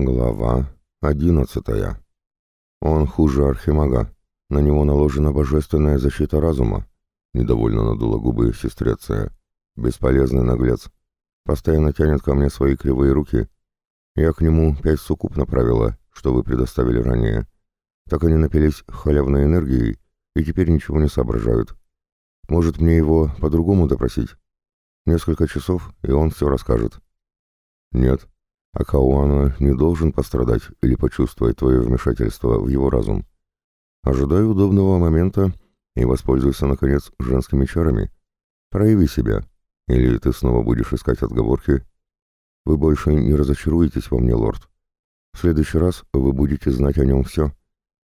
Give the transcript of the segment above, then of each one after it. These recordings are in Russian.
Глава одиннадцатая. Он хуже архимага. На него наложена божественная защита разума. Недовольно надула губы сестреция. Бесполезный наглец. Постоянно тянет ко мне свои кривые руки. Я к нему пять суккуб направила, что вы предоставили ранее. Так они напились халявной энергией и теперь ничего не соображают. Может, мне его по-другому допросить? Несколько часов, и он все расскажет. Нет, а Кауана не должен пострадать или почувствовать твое вмешательство в его разум. Ожидай удобного момента и воспользуйся, наконец, женскими чарами. Прояви себя, или ты снова будешь искать отговорки. Вы больше не разочаруетесь во мне, лорд. В следующий раз вы будете знать о нем все.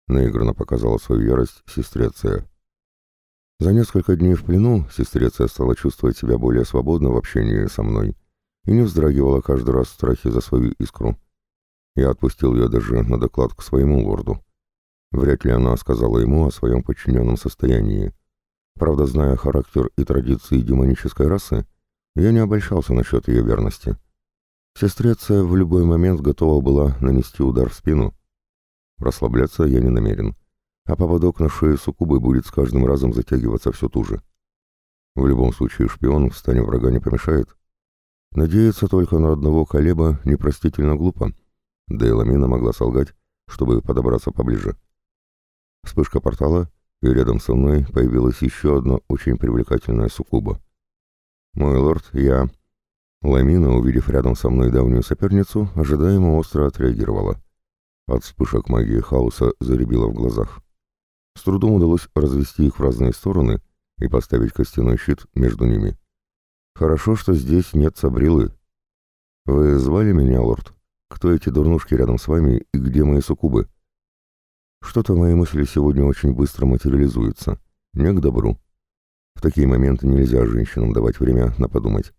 Наигранно показала свою ярость сестреция. За несколько дней в плену сестреция стала чувствовать себя более свободно в общении со мной и не вздрагивала каждый раз в страхе за свою искру. Я отпустил ее даже на доклад к своему лорду. Вряд ли она сказала ему о своем подчиненном состоянии. Правда, зная характер и традиции демонической расы, я не обольщался насчет ее верности. Сестреция в любой момент готова была нанести удар в спину. Расслабляться я не намерен, а поводок на шее суккубы будет с каждым разом затягиваться все туже. В любом случае шпион в стане врага не помешает, Надеяться только на одного Колеба непростительно глупо, да и Ламина могла солгать, чтобы подобраться поближе. Вспышка портала, и рядом со мной появилась еще одна очень привлекательная суккуба. «Мой лорд, я...» Ламина, увидев рядом со мной давнюю соперницу, ожидаемо остро отреагировала. От вспышек магии хаоса заребила в глазах. С трудом удалось развести их в разные стороны и поставить костяной щит между ними. Хорошо, что здесь нет Сабрилы. Вы звали меня, лорд? Кто эти дурнушки рядом с вами и где мои суккубы? Что-то мои мысли сегодня очень быстро материализуются. Не к добру. В такие моменты нельзя женщинам давать время на подумать.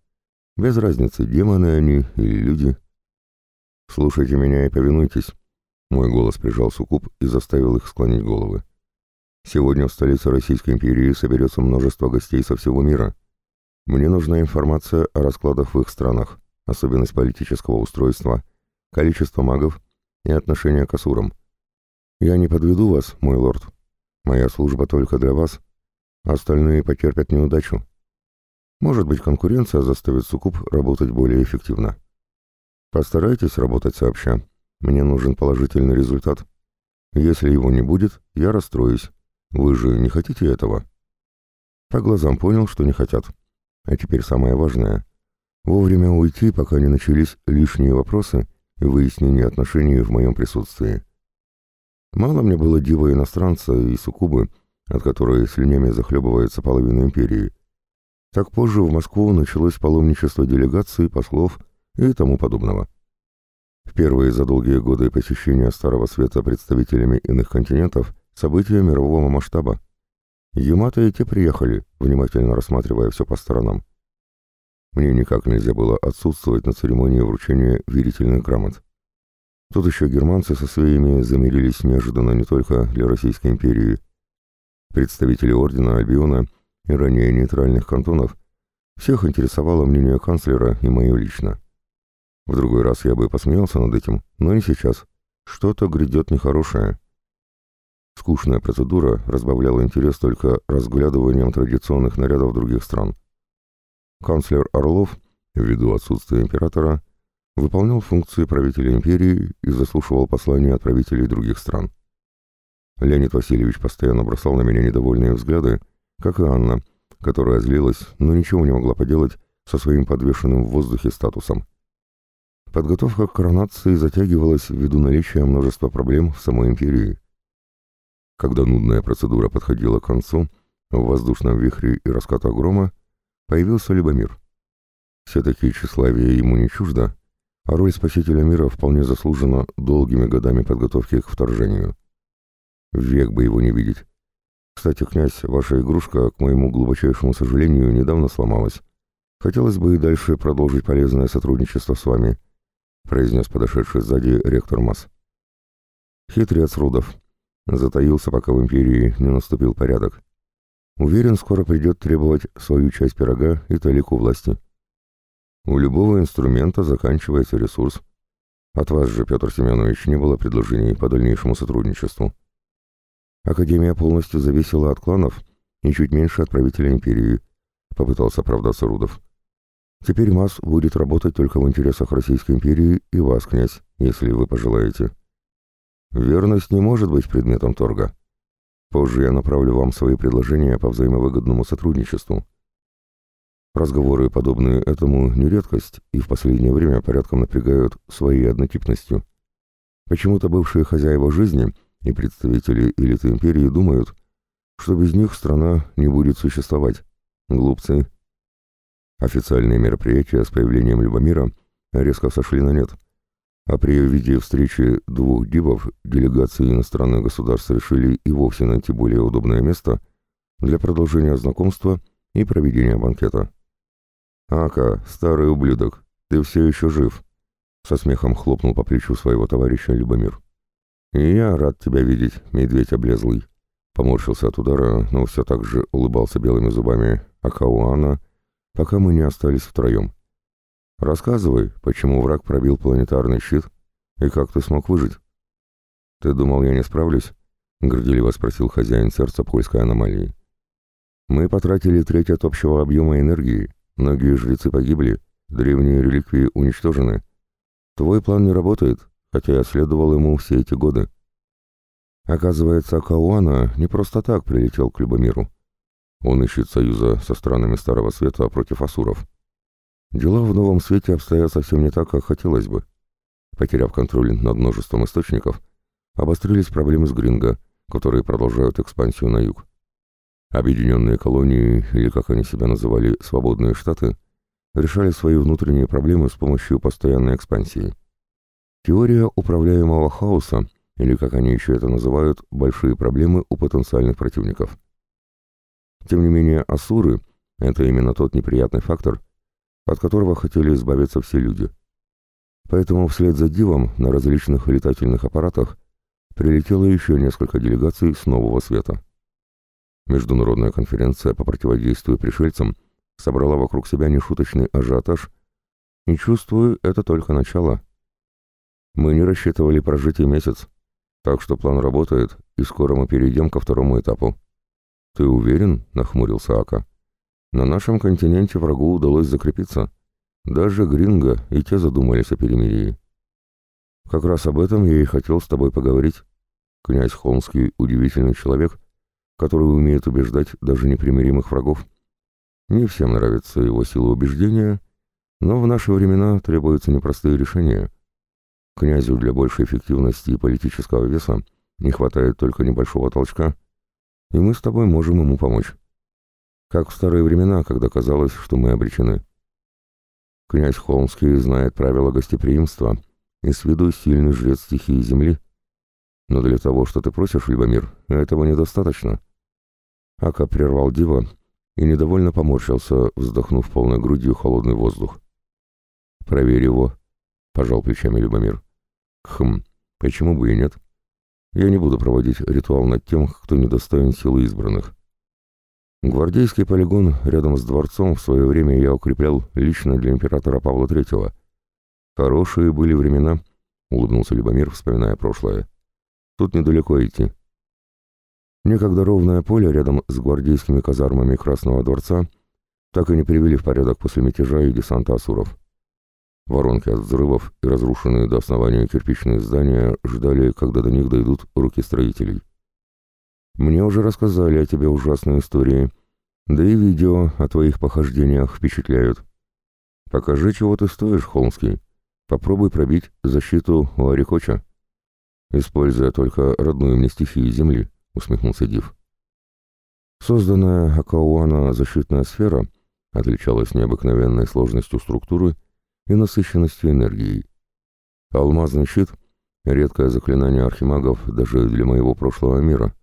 Без разницы, демоны они или люди. Слушайте меня и повинуйтесь. Мой голос прижал суккуб и заставил их склонить головы. Сегодня в столице Российской империи соберется множество гостей со всего мира. Мне нужна информация о раскладах в их странах, особенность политического устройства, количество магов и отношение к асурам. Я не подведу вас, мой лорд. Моя служба только для вас. Остальные потерпят неудачу. Может быть, конкуренция заставит Сукуб работать более эффективно. Постарайтесь работать сообща. Мне нужен положительный результат. Если его не будет, я расстроюсь. Вы же не хотите этого? По глазам понял, что не хотят. А теперь самое важное. Вовремя уйти, пока не начались лишние вопросы и выяснение отношений в моем присутствии. Мало мне было дива иностранца и суккубы, от которой слюнями захлебывается половина империи. Так позже в Москву началось паломничество делегаций, послов и тому подобного. В первые за долгие годы посещения Старого Света представителями иных континентов события мирового масштаба. Юмата и те приехали, внимательно рассматривая все по сторонам. Мне никак нельзя было отсутствовать на церемонии вручения верительных грамот. Тут еще германцы со своими замирились неожиданно не только для Российской империи. Представители ордена Альбиона и ранее нейтральных кантонов всех интересовало мнение канцлера и мое лично. В другой раз я бы посмеялся над этим, но не сейчас. Что-то грядет нехорошее. Скучная процедура разбавляла интерес только разглядыванием традиционных нарядов других стран. Канцлер Орлов, ввиду отсутствия императора, выполнял функции правителя империи и заслушивал послания от правителей других стран. Леонид Васильевич постоянно бросал на меня недовольные взгляды, как и Анна, которая злилась, но ничего не могла поделать со своим подвешенным в воздухе статусом. Подготовка к коронации затягивалась ввиду наличия множества проблем в самой империи. Когда нудная процедура подходила к концу, в воздушном вихре и раскатах грома появился Любомир. Все-таки тщеславие ему не чуждо, а роль спасителя мира вполне заслужена долгими годами подготовки к вторжению. Век бы его не видеть. Кстати, князь, ваша игрушка, к моему глубочайшему сожалению, недавно сломалась. Хотелось бы и дальше продолжить полезное сотрудничество с вами, произнес подошедший сзади ректор Мас. Хитрец Рудов, Затаился, пока в империи не наступил порядок. Уверен, скоро придет требовать свою часть пирога и талику власти. У любого инструмента заканчивается ресурс. От вас же, Петр Семенович, не было предложений по дальнейшему сотрудничеству. Академия полностью зависела от кланов и чуть меньше от правителя империи, попытался оправдаться Рудов. Теперь МАС будет работать только в интересах Российской империи и вас, князь, если вы пожелаете. Верность не может быть предметом торга. Позже я направлю вам свои предложения по взаимовыгодному сотрудничеству. Разговоры, подобные этому, не редкость и в последнее время порядком напрягают своей однотипностью. Почему-то бывшие хозяева жизни и представители элиты империи думают, что без них страна не будет существовать. Глупцы. Официальные мероприятия с появлением Любомира резко сошли на нет. А при виде встречи двух дивов делегации иностранных государств решили и вовсе найти более удобное место для продолжения знакомства и проведения банкета. «Ака, старый ублюдок, ты все еще жив!» Со смехом хлопнул по плечу своего товарища Любомир. «И я рад тебя видеть, медведь облезлый!» Поморщился от удара, но все так же улыбался белыми зубами Акауана, пока мы не остались втроем. «Рассказывай, почему враг пробил планетарный щит и как ты смог выжить?» «Ты думал, я не справлюсь?» — горделиво спросил хозяин сердца польской аномалии. «Мы потратили треть от общего объема энергии, Многие жрецы погибли, древние реликвии уничтожены. Твой план не работает, хотя я следовал ему все эти годы. Оказывается, Кауана не просто так прилетел к Любомиру. Он ищет союза со странами Старого Света против асуров. Дела в Новом Свете обстоят совсем не так, как хотелось бы. Потеряв контроль над множеством источников, обострились проблемы с Гринго, которые продолжают экспансию на юг. Объединенные колонии, или как они себя называли, свободные штаты, решали свои внутренние проблемы с помощью постоянной экспансии. Теория управляемого хаоса, или как они еще это называют, большие проблемы у потенциальных противников. Тем не менее, асуры — это именно тот неприятный фактор, от которого хотели избавиться все люди. Поэтому вслед за Дивом на различных летательных аппаратах прилетело еще несколько делегаций с Нового Света. Международная конференция по противодействию пришельцам собрала вокруг себя нешуточный ажиотаж, и чувствую, это только начало. Мы не рассчитывали прожить и месяц, так что план работает, и скоро мы перейдем ко второму этапу. «Ты уверен?» — нахмурился Ака. «На нашем континенте врагу удалось закрепиться. Даже Гринго и те задумались о перемирии. Как раз об этом я и хотел с тобой поговорить. Князь Холмский — удивительный человек, который умеет убеждать даже непримиримых врагов. Не всем нравится его сила убеждения, но в наши времена требуются непростые решения. Князю для большей эффективности и политического веса не хватает только небольшого толчка, и мы с тобой можем ему помочь. Как в старые времена, когда казалось, что мы обречены. Князь Холмский знает правила гостеприимства и с виду сильный жрец стихии земли, но для того, что ты просишь, Любомир, этого недостаточно. Ака прервал Дива и недовольно поморщился, вздохнув полной грудью холодный воздух. «Проверь его», — пожал плечами Любомир. «Хм, почему бы и нет? Я не буду проводить ритуал над тем, кто недостоин силы избранных. Гвардейский полигон рядом с дворцом в свое время я укреплял лично для императора Павла Третьего. Хорошие были времена», — улыбнулся Любомир, вспоминая прошлое. Тут недалеко идти. Некогда ровное поле рядом с гвардейскими казармами Красного дворца так и не привели в порядок после мятежа и десанта асуров. Воронки от взрывов и разрушенные до основания кирпичные здания ждали, когда до них дойдут руки строителей. Мне уже рассказали о тебе ужасные истории, да и видео о твоих похождениях впечатляют. Покажи, чего ты стоишь, Холмский. Попробуй пробить защиту у Арикоча используя только родную мне стихию Земли», — усмехнулся Див. Созданная Акауана защитная сфера отличалась необыкновенной сложностью структуры и насыщенностью энергией. Алмазный щит — редкое заклинание архимагов даже для моего прошлого мира.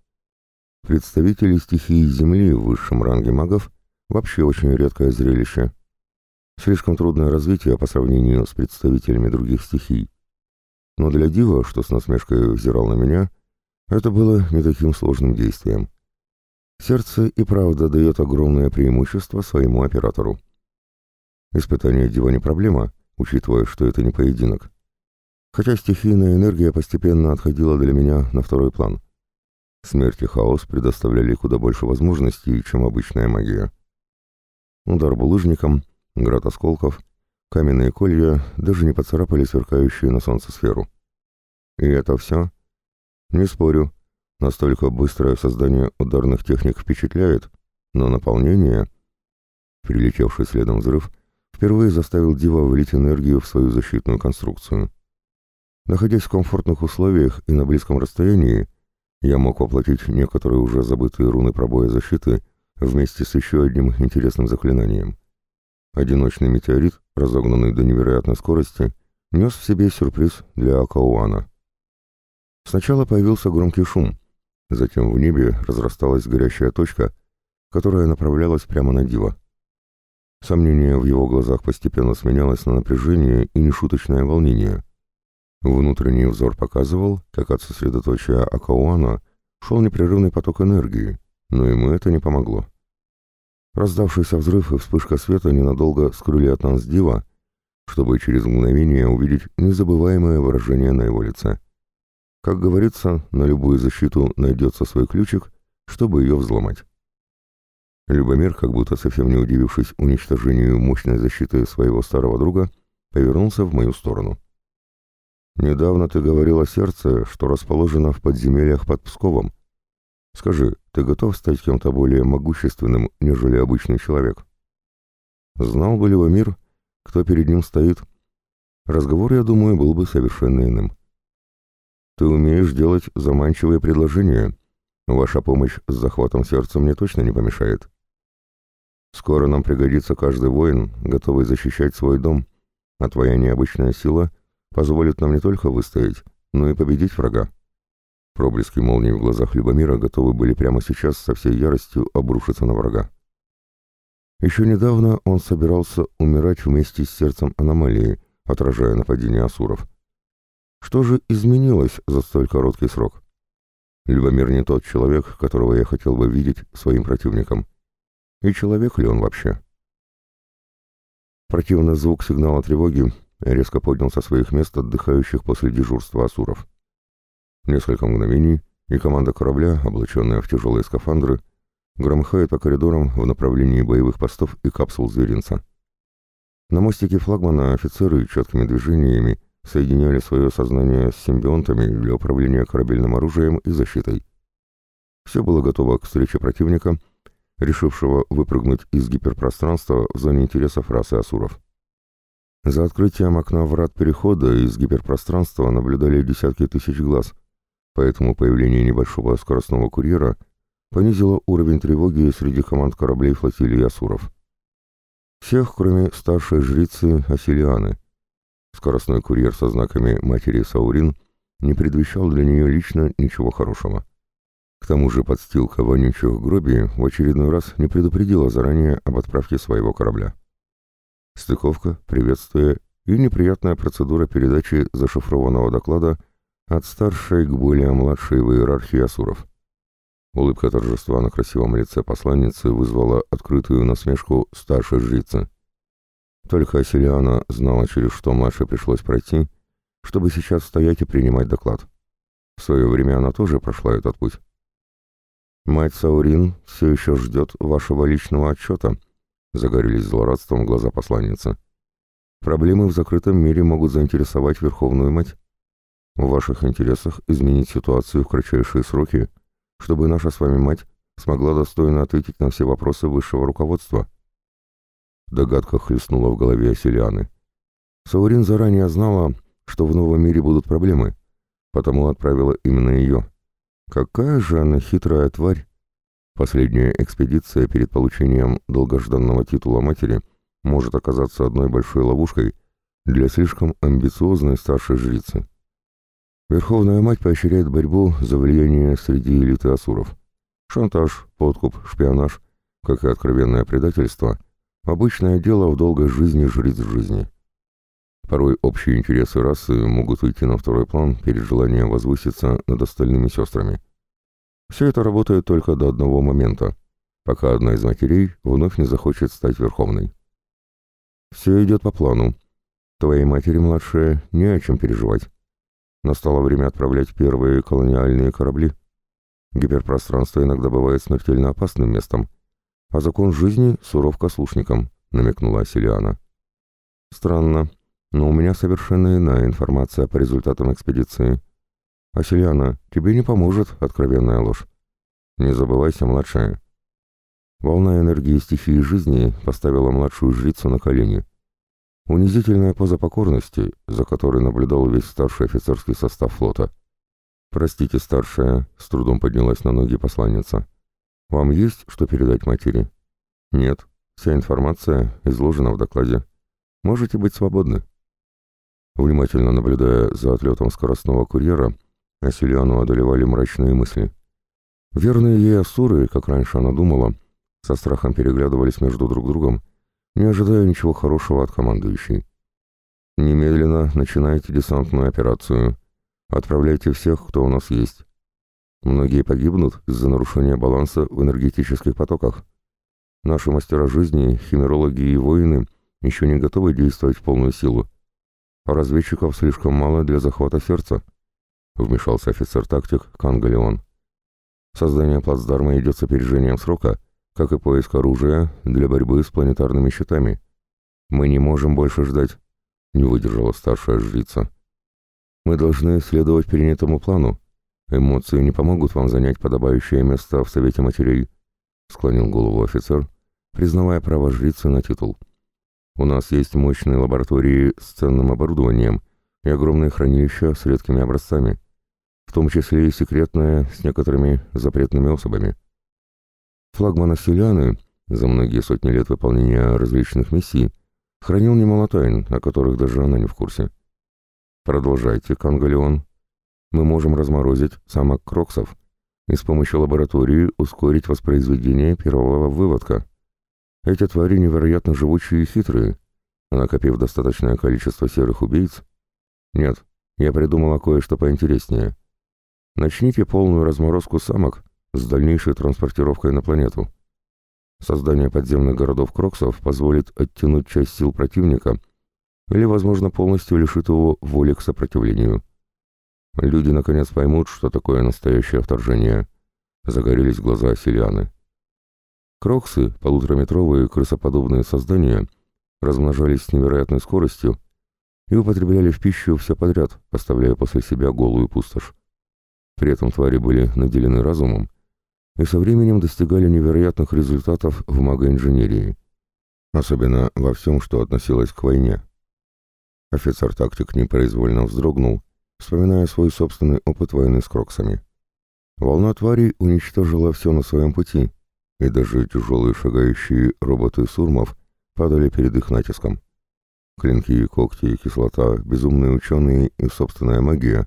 Представители стихии Земли в высшем ранге магов вообще очень редкое зрелище. Слишком трудное развитие по сравнению с представителями других стихий. Но для Дива, что с насмешкой взирал на меня, это было не таким сложным действием. Сердце и правда дает огромное преимущество своему оператору. Испытание Дива не проблема, учитывая, что это не поединок. Хотя стихийная энергия постепенно отходила для меня на второй план. Смерть и хаос предоставляли куда больше возможностей, чем обычная магия. Удар булыжником, град осколков, каменные колья даже не поцарапали сверкающую на солнце сферу. И это все? Не спорю, настолько быстрое создание ударных техник впечатляет, но наполнение... Прилетевший следом взрыв впервые заставил Дива влить энергию в свою защитную конструкцию. Находясь в комфортных условиях и на близком расстоянии, я мог воплотить некоторые уже забытые руны пробоя защиты вместе с еще одним интересным заклинанием. Одиночный метеорит, разогнанный до невероятной скорости, нес в себе сюрприз для Акауана. Сначала появился громкий шум, затем в небе разрасталась горящая точка, которая направлялась прямо на Дива. Сомнение в его глазах постепенно сменялось на напряжение и нешуточное волнение — Внутренний взор показывал, как от сосредоточия Акауана шел непрерывный поток энергии, но ему это не помогло. Раздавшийся взрыв и вспышка света ненадолго скрыли от нас Дива, чтобы через мгновение увидеть незабываемое выражение на его лице. Как говорится, на любую защиту найдется свой ключик, чтобы ее взломать. Любомир, как будто совсем не удивившись уничтожению мощной защиты своего старого друга, повернулся в мою сторону. Недавно ты говорил о сердце, что расположено в подземельях под Псковом. Скажи, ты готов стать кем-то более могущественным, нежели обычный человек? Знал бы ли мир, кто перед ним стоит? Разговор, я думаю, был бы совершенно иным. Ты умеешь делать заманчивые предложения. Ваша помощь с захватом сердца мне точно не помешает. Скоро нам пригодится каждый воин, готовый защищать свой дом, а твоя необычная сила — позволит нам не только выстоять, но и победить врага. Проблески молнии в глазах Любомира готовы были прямо сейчас со всей яростью обрушиться на врага. Еще недавно он собирался умирать вместе с сердцем аномалии, отражая нападение асуров. Что же изменилось за столь короткий срок? Любомир не тот человек, которого я хотел бы видеть своим противником. И человек ли он вообще? Противный звук сигнала тревоги резко поднял со своих мест отдыхающих после дежурства асуров. Несколько мгновений, и команда корабля, облаченная в тяжелые скафандры, громыхает по коридорам в направлении боевых постов и капсул зверинца. На мостике флагмана офицеры четкими движениями соединяли свое сознание с симбионтами для управления корабельным оружием и защитой. Все было готово к встрече противника, решившего выпрыгнуть из гиперпространства в зоне интересов расы Асуров. За открытием окна врат перехода из гиперпространства наблюдали десятки тысяч глаз, поэтому появление небольшого скоростного курьера понизило уровень тревоги среди команд кораблей флотилии Асуров. Всех, кроме старшей жрицы Асилианы. Скоростной курьер со знаками матери Саурин не предвещал для нее лично ничего хорошего. К тому же подстилка вонючих гроби в очередной раз не предупредила заранее об отправке своего корабля. Стыковка, приветствие и неприятная процедура передачи зашифрованного доклада от старшей к более младшей в иерархии Асуров. Улыбка торжества на красивом лице посланницы вызвала открытую насмешку старшей жрицы. Только Асилиана знала, через что младшей пришлось пройти, чтобы сейчас стоять и принимать доклад. В свое время она тоже прошла этот путь. «Мать Саурин все еще ждет вашего личного отчета», Загорелись злорадством глаза посланницы. Проблемы в закрытом мире могут заинтересовать Верховную Мать. В ваших интересах изменить ситуацию в кратчайшие сроки, чтобы наша с вами мать смогла достойно ответить на все вопросы высшего руководства. Догадка хлестнула в голове Оселианы. Саурин заранее знала, что в новом мире будут проблемы, потому отправила именно ее. Какая же она хитрая тварь, Последняя экспедиция перед получением долгожданного титула матери может оказаться одной большой ловушкой для слишком амбициозной старшей жрицы. Верховная мать поощряет борьбу за влияние среди элиты асуров. Шантаж, подкуп, шпионаж, как и откровенное предательство – обычное дело в долгой жизни жриц жизни. Порой общие интересы расы могут уйти на второй план перед желанием возвыситься над остальными сестрами – все это работает только до одного момента, пока одна из матерей вновь не захочет стать верховной. Все идет по плану. Твоей матери, младшая, не о чем переживать. Настало время отправлять первые колониальные корабли. Гиперпространство иногда бывает смертельно опасным местом, а закон жизни суров к ослушникам, намекнула Асилиана. Странно, но у меня совершенно иная информация по результатам экспедиции. Асилиана, тебе не поможет откровенная ложь. Не забывайся, младшая. Волна энергии стихии жизни поставила младшую жрицу на колени. Унизительная поза покорности, за которой наблюдал весь старший офицерский состав флота. «Простите, старшая», — с трудом поднялась на ноги посланница. «Вам есть что передать матери?» «Нет. Вся информация изложена в докладе. Можете быть свободны». Внимательно наблюдая за отлетом скоростного курьера, Асилиану одолевали мрачные мысли. Верные ей асуры, как раньше она думала, со страхом переглядывались между друг другом, не ожидая ничего хорошего от командующей. «Немедленно начинайте десантную операцию. Отправляйте всех, кто у нас есть. Многие погибнут из-за нарушения баланса в энергетических потоках. Наши мастера жизни, химерологи и воины еще не готовы действовать в полную силу. Разведчиков слишком мало для захвата сердца», — вмешался офицер-тактик Кангалеон. «Создание плацдарма идет с опережением срока, как и поиск оружия для борьбы с планетарными щитами. Мы не можем больше ждать», — не выдержала старшая жрица. «Мы должны следовать перенятому плану. Эмоции не помогут вам занять подобающее место в Совете матерей», — склонил голову офицер, признавая право жрицы на титул. «У нас есть мощные лаборатории с ценным оборудованием и огромные хранилища с редкими образцами, в том числе и секретное с некоторыми запретными особами». Флагман Селяны за многие сотни лет выполнения различных миссий хранил немало тайн, о которых даже она не в курсе. Продолжайте, Кангалеон. Мы можем разморозить самок кроксов и с помощью лаборатории ускорить воспроизведение первого выводка. Эти твари невероятно живучие и хитрые, накопив достаточное количество серых убийц... Нет, я придумала кое-что поинтереснее. Начните полную разморозку самок с дальнейшей транспортировкой на планету. Создание подземных городов Кроксов позволит оттянуть часть сил противника или, возможно, полностью лишит его воли к сопротивлению. Люди наконец поймут, что такое настоящее вторжение. Загорелись глаза Силианы. Кроксы, полутораметровые крысоподобные создания, размножались с невероятной скоростью и употребляли в пищу все подряд, оставляя после себя голую пустошь. При этом твари были наделены разумом и со временем достигали невероятных результатов в магоинженерии, особенно во всем, что относилось к войне. Офицер-тактик непроизвольно вздрогнул, вспоминая свой собственный опыт войны с кроксами. Волна тварей уничтожила все на своем пути, и даже тяжелые шагающие роботы Сурмов падали перед их натиском. Клинки, когти, кислота, безумные ученые и собственная магия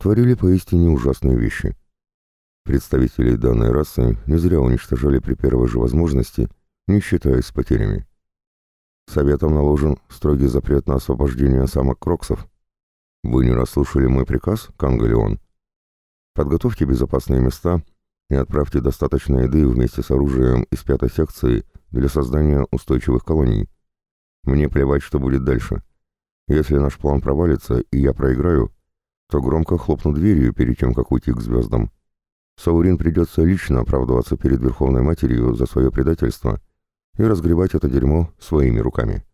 творили поистине ужасные вещи — Представителей данной расы не зря уничтожали при первой же возможности, не считаясь с потерями. Советом наложен строгий запрет на освобождение самок кроксов. Вы не расслушали мой приказ, Кангалеон? Подготовьте безопасные места и отправьте достаточно еды вместе с оружием из пятой секции для создания устойчивых колоний. Мне плевать, что будет дальше. Если наш план провалится и я проиграю, то громко хлопну дверью перед тем, как уйти к звездам. Саурин придется лично оправдываться перед Верховной Матерью за свое предательство и разгребать это дерьмо своими руками.